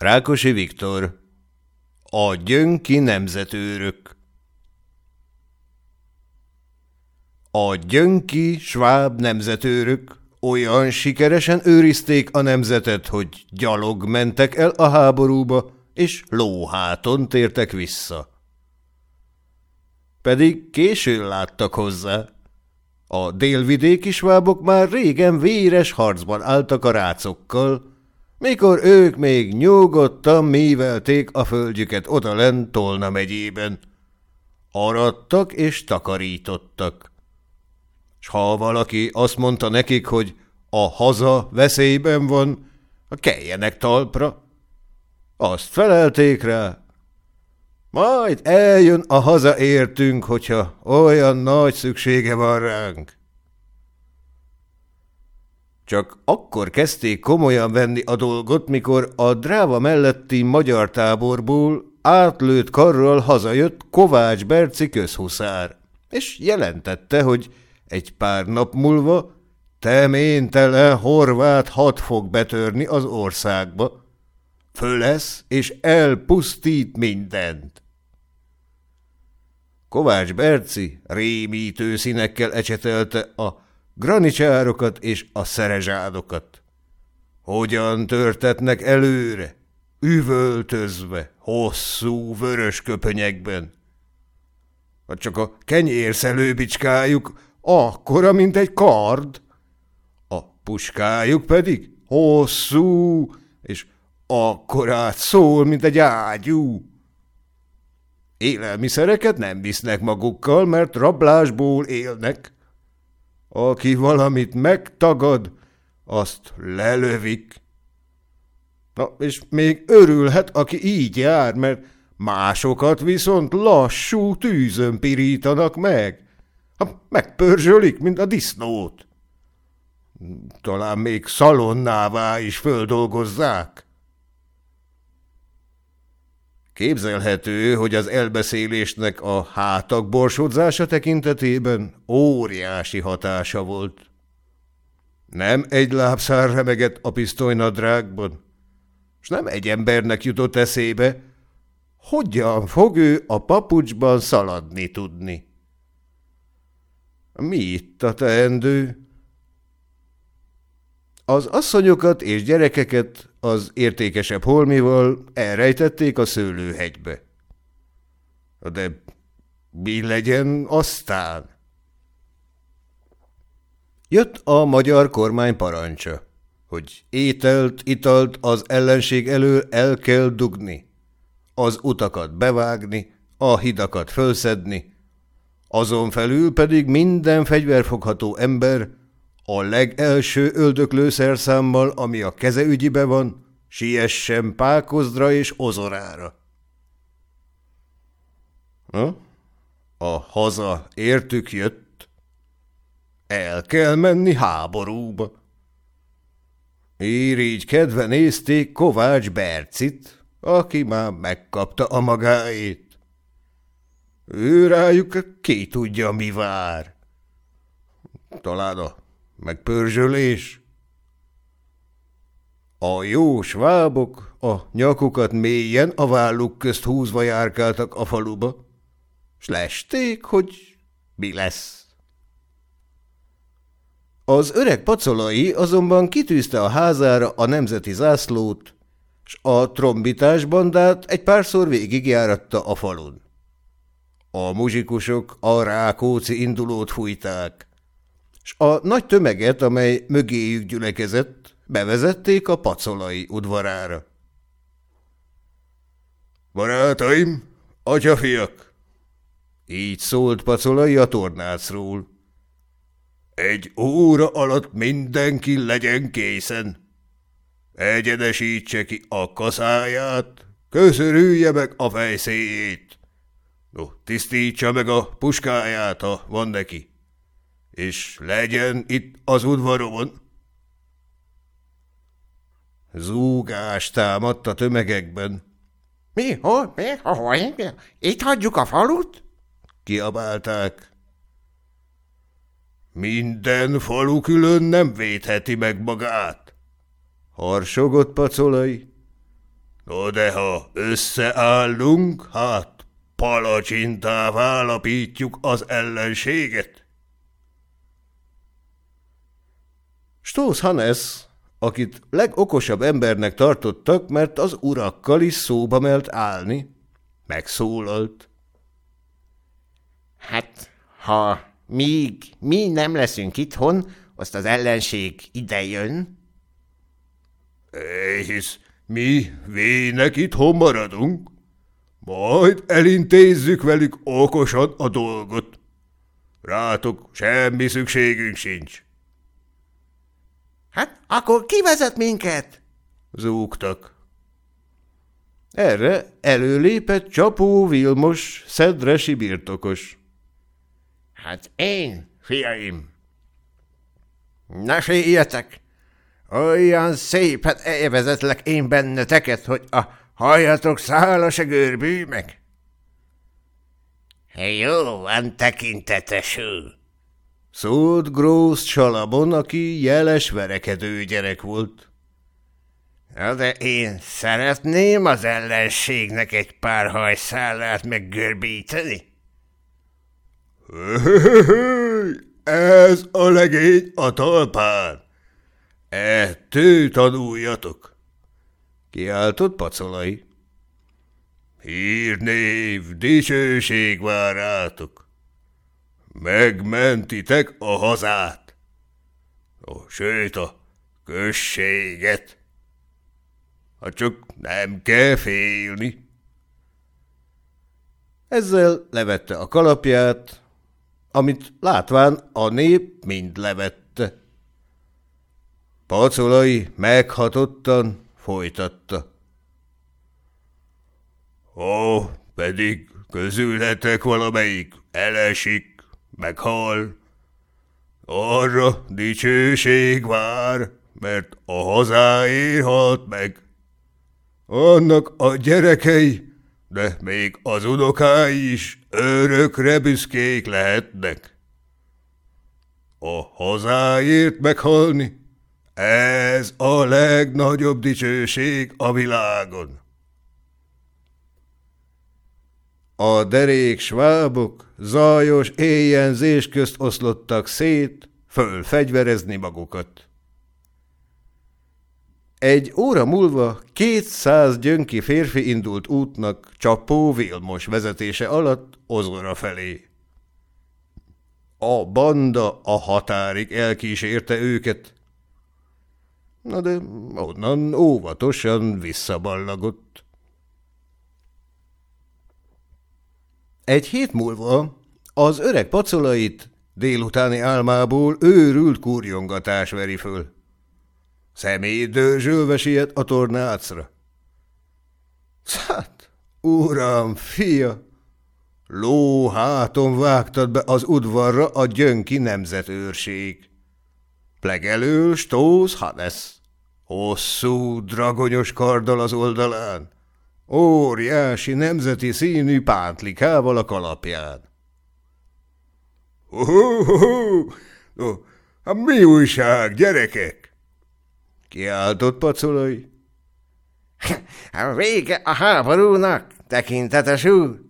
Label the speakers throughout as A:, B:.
A: Rákosi Viktor A Gyönki Nemzetőrök A Gyönki Sváb Nemzetőrök olyan sikeresen őrizték a nemzetet, hogy gyalog mentek el a háborúba, és lóháton tértek vissza. Pedig későn láttak hozzá. A délvidéki svábok már régen véres harcban álltak a rácokkal, mikor ők még nyugodtan mívelték a földjüket odalent Tolna megyében. Aradtak és takarítottak. S ha valaki azt mondta nekik, hogy a haza veszélyben van, keljenek talpra, azt felelték rá. Majd eljön a hazaértünk, hogyha olyan nagy szüksége van ránk. Csak akkor kezdték komolyan venni a dolgot, mikor a dráva melletti magyar táborból átlőtt karral hazajött Kovács Berci közhuszár, és jelentette, hogy egy pár nap múlva teméntelen horvát hat fog betörni az országba. Fölesz és elpusztít mindent. Kovács Berci rémítő színekkel ecsetelte a granicsárokat és a szerezsádokat. Hogyan törtetnek előre, üvöltözve, hosszú vörös köpönyekben. Vagy csak a kenyérszelőbicskájuk akkora, mint egy kard, a puskájuk pedig hosszú, és akkorát szól, mint egy ágyú. Élelmiszereket nem visznek magukkal, mert rablásból élnek. Aki valamit megtagad, azt lelövik. Na, és még örülhet, aki így jár, mert másokat viszont lassú tűzön pirítanak meg. Ha megpörzsölik, mint a disznót. Talán még szalonnává is földolgozzák. Képzelhető, hogy az elbeszélésnek a hátak borsodzása tekintetében óriási hatása volt. Nem egy lábszár remegett a pisztolynadrágban, és nem egy embernek jutott eszébe, hogyan fog ő a papucsban szaladni tudni. Mi itt a teendő? Az asszonyokat és gyerekeket az értékesebb holmival elrejtették a szőlőhegybe. De mi legyen aztán? Jött a magyar kormány parancsa, hogy ételt, italt az ellenség elől el kell dugni, az utakat bevágni, a hidakat fölszedni, azon felül pedig minden fegyverfogható ember a legelső öldöklőszerszámmal, ami a keze ügyibe van, siessen Pákozdra és Ozorára. Ha? A haza értük jött. El kell menni háborúba. így kedve nézték Kovács Bercit, aki már megkapta a magáét. Ő rájuk ki tudja, mi vár. Talán a meg pörzsölés. A jó svábok a nyakukat mélyen a válluk közt húzva járkáltak a faluba, s lesték, hogy mi lesz. Az öreg pacolai azonban kitűzte a házára a nemzeti zászlót, s a trombitás bandát egy párszor végigjáratta a falun. A muzsikusok a rákóci indulót fújták, s a nagy tömeget, amely mögéjük gyülekezett, bevezették a pacolai udvarára. Barátaim, atyafiak! Így szólt pacolai a tornácról. Egy óra alatt mindenki legyen készen. Egyenesítse ki a kaszáját, köszörülje meg a fejszéjét. No, tisztítsa meg a puskáját, ha van neki és legyen itt az udvaromon. Zúgás támadt a tömegekben.
B: Mi? Hol? Mi? Hol? Mi? Itt hagyjuk a falut?
A: Kiabálták. Minden falu külön nem védheti meg magát. Harsogott pacolai. No de ha összeállunk, hát palacsintává állapítjuk az ellenséget. Stósz Hannes, akit legokosabb embernek tartottak, mert az urakkal is szóba melt állni, megszólalt.
B: Hát, ha míg mi nem leszünk itthon, azt az ellenség idejön.
A: Hisz mi vének itthon maradunk, majd elintézzük velük okosan a dolgot. Rátok semmi szükségünk sincs.
B: Hát akkor kivezet minket?
A: Zúgtak. Erre előlépett Csapó Vilmos, szedresi birtokos.
B: Hát én, fiaim. Ne féljetek! Olyan szépen elvezetlek én benneteket, hogy a hajatok szála se görbülj meg. Jó van, tekintetesül.
A: Szólt Grósz Csalabon, aki jeles verekedő gyerek volt.
B: Na de én szeretném az ellenségnek egy pár hajszálát meggörbíteni.
A: Ez a legény a talpán. Ettől tanuljatok. Kiáltott pacolai. Hírnév, dicsőség vár rátok. Megmentitek a hazát. Ó, sőt, a községet. Ha csak nem kell félni. Ezzel levette a kalapját, amit látván a nép mind levette. Pacolai meghatottan folytatta. Ó, pedig közületek valamelyik elesik, meghal. Arra dicsőség vár, mert a hazáé halt meg. Annak a gyerekei de még az unokái is örökre büszkék lehetnek. A hazáért meghalni, ez a legnagyobb dicsőség a világon. A derék svábok zajos éjjenzés közt oszlottak szét, fölfegyverezni magukat. Egy óra múlva kétszáz gyönki férfi indult útnak Csapó Vilmos vezetése alatt Ozora felé. A banda a határig elkísérte őket, na de onnan óvatosan visszaballagott. Egy hét múlva az öreg pacolait délutáni álmából őrült kurjongatás veri föl. Szemét dörzsölve siet a tornácra. Hát, uram, fia, ló háton vágtad be az udvarra a gyönki nemzetőrség. Plegelő Stósz Hannes, hosszú, dragonyos karddal az oldalán, óriási nemzeti színű pántlikával a kalapján. Uh, uh, uh, mi újság, gyerekek? Kiáltott pacolai.
B: Vége a háborúnak, tekintetes úr!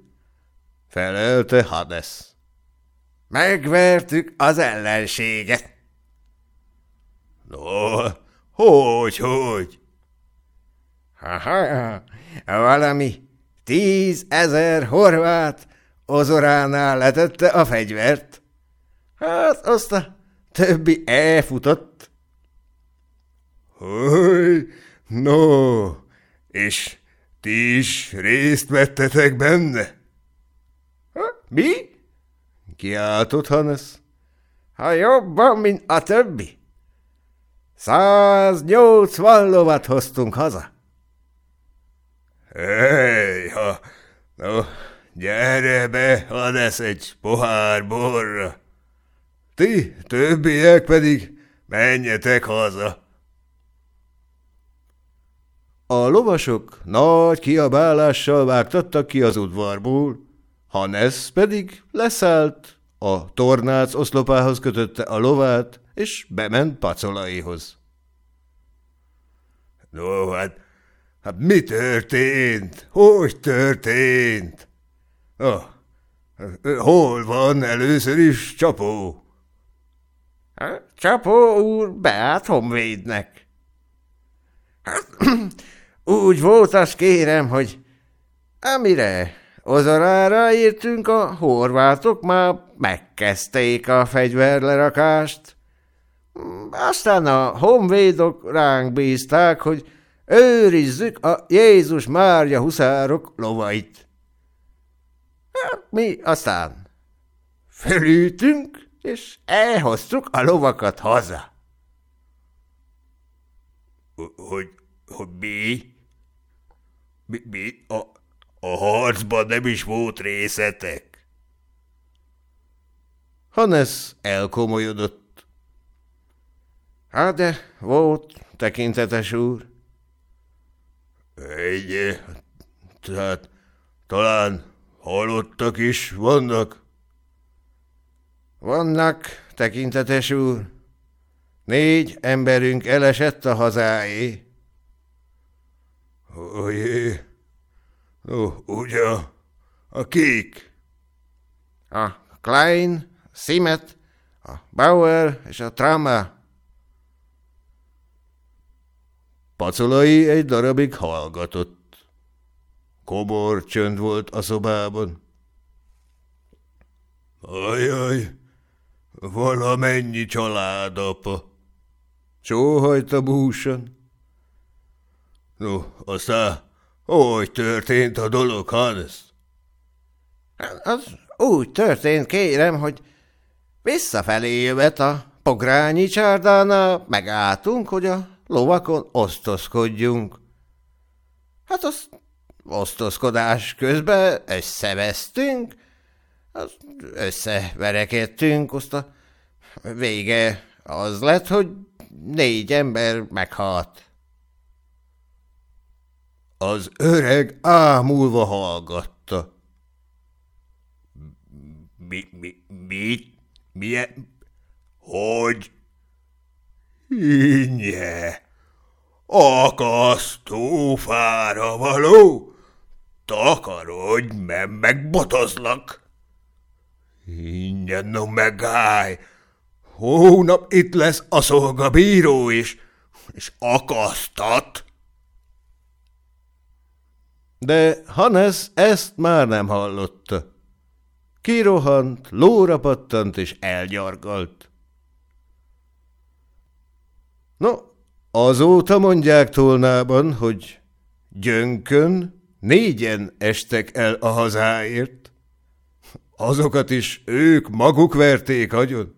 A: Felelte Hades.
B: Megvertük az ellenséget.
A: No, hogy, hogy?
B: Ha-ha, valami tízezer horvát ozoránál letette a fegyvert. Hát azt a többi elfutott.
A: Hogy, no, és ti is részt vettetek benne?
B: Ha, mi?
A: Kiáltott Hannes.
B: Ha jobban, mint a többi. Száznyolcvan lovat hoztunk haza.
A: Hely, ha, no, gyere be, Hannes, egy pohár borra. Ti, többiek pedig menjetek haza. A lovasok nagy kiabálással vágtattak ki az udvarból, Hannes pedig leszállt, a tornác oszlopához kötötte a lovát, és bement pacolaihoz. No, hát Hát mi történt? Hogy történt? Oh, hol van először is Csapó?
B: Csapó úr beállt Honvédnek. Hát, úgy volt, azt kérem, hogy amire Ozarára értünk, a horvátok már megkezdték a fegyverlerakást. Aztán a honvédok ránk bízták, hogy őrizzük a Jézus Mária huszárok lovait. Hát, mi aztán fölültünk, és elhoztuk a lovakat haza.
A: Hogy, hogy mi? Mi, mi? A, a harcban nem is volt részetek? Hannes elkomolyodott.
B: Hát de volt, tekintetes úr.
A: Egy, tehát talán halottak is vannak?
B: Vannak, tekintetes úr. Négy emberünk elesett a hazáé.
A: Ojé, ó, ugye a kék?
B: A Klein, Simet, a Bauer és a Trama.
A: Pacolai egy darabig hallgatott. Komor csönd volt a szobában. Ajaj, valamennyi családapa. Sóhajta búsan. No, aztán hogy történt a dolog, Hannes?
B: Az úgy történt, kérem, hogy visszafelé jövet a pogrányi csárdánál megálltunk, hogy a lovakon osztozkodjunk. Hát az osztozkodás közben összevesztünk, az összeverekedtünk, azt a vége az lett, hogy négy ember meghalt.
A: Az öreg ámulva hallgatta. Mi, mi, mit? Milyen? Hogy? Hinnye! Akasztófára való? Takarodj, mert megbotozlak! Ingyen, no megállj! Hónap itt lesz a szolgabíró is, és akasztat! De Hannes ezt már nem hallotta. Kirohant, lóra pattant és elgyargalt. No, azóta mondják Tolnában, hogy gyönkön négyen estek el a hazáért. Azokat is ők maguk verték agyon.